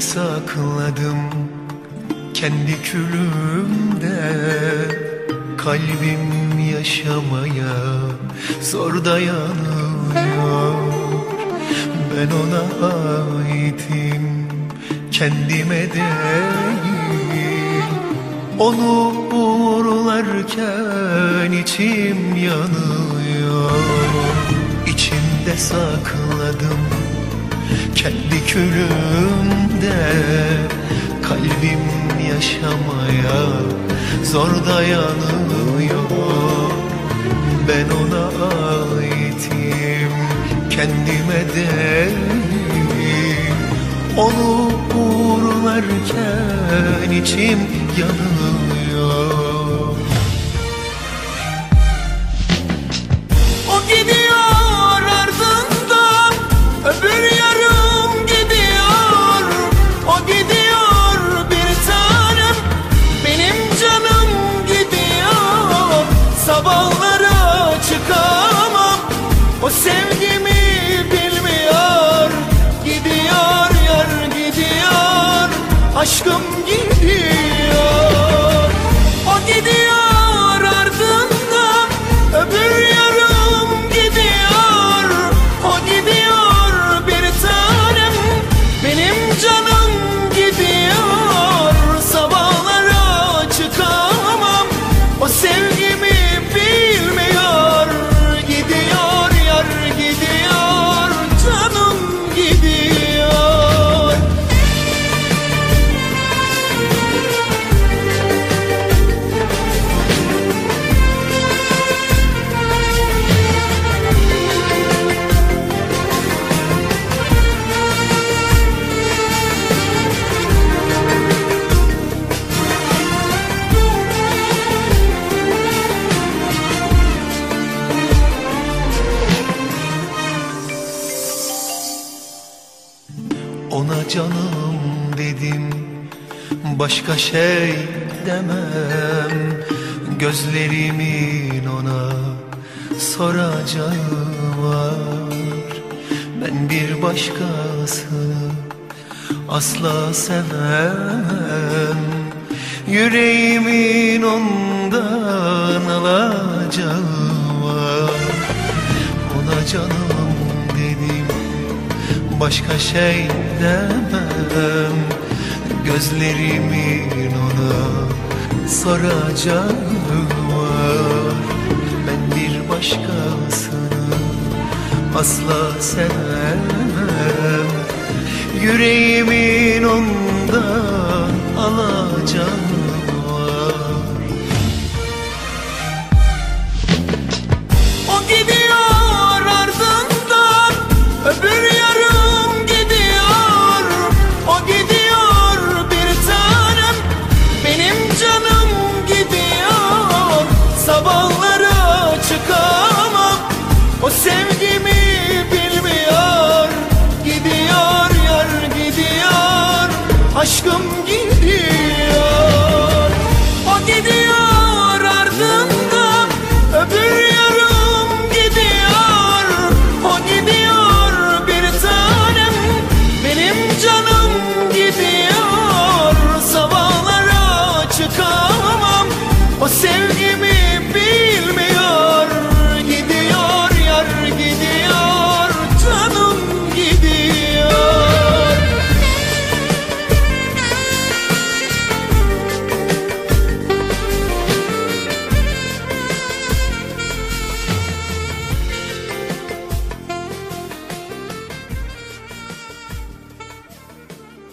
sakladım kendi külümde. Kalbim yaşamaya zor dayanıyor. Ben ona aitim kendime değil. Onu uğurlarken içim yanıyor. İçimde sakladım kendi külümde Kalbim yaşamaya zor dayanıyor. Ben ona aitim kendime değil Onu uğurlarken içim yanıyor sevgimi bilmiyor. Gidiyor yar gidiyor. Aşkım gidiyor. O gidiyor ardından öbür yarım gidiyor. O gidiyor bir tanem benim canım canım dedim. Başka şey demem. Gözlerimin ona soracağı var. Ben bir başkasını asla sevmem. Yüreğimin ondan alacağı var. Ona canım başka şey demem. Gözlerimin ona soracağı var. Ben bir başkasını asla sevmem. Yüreğimin ondan alacağı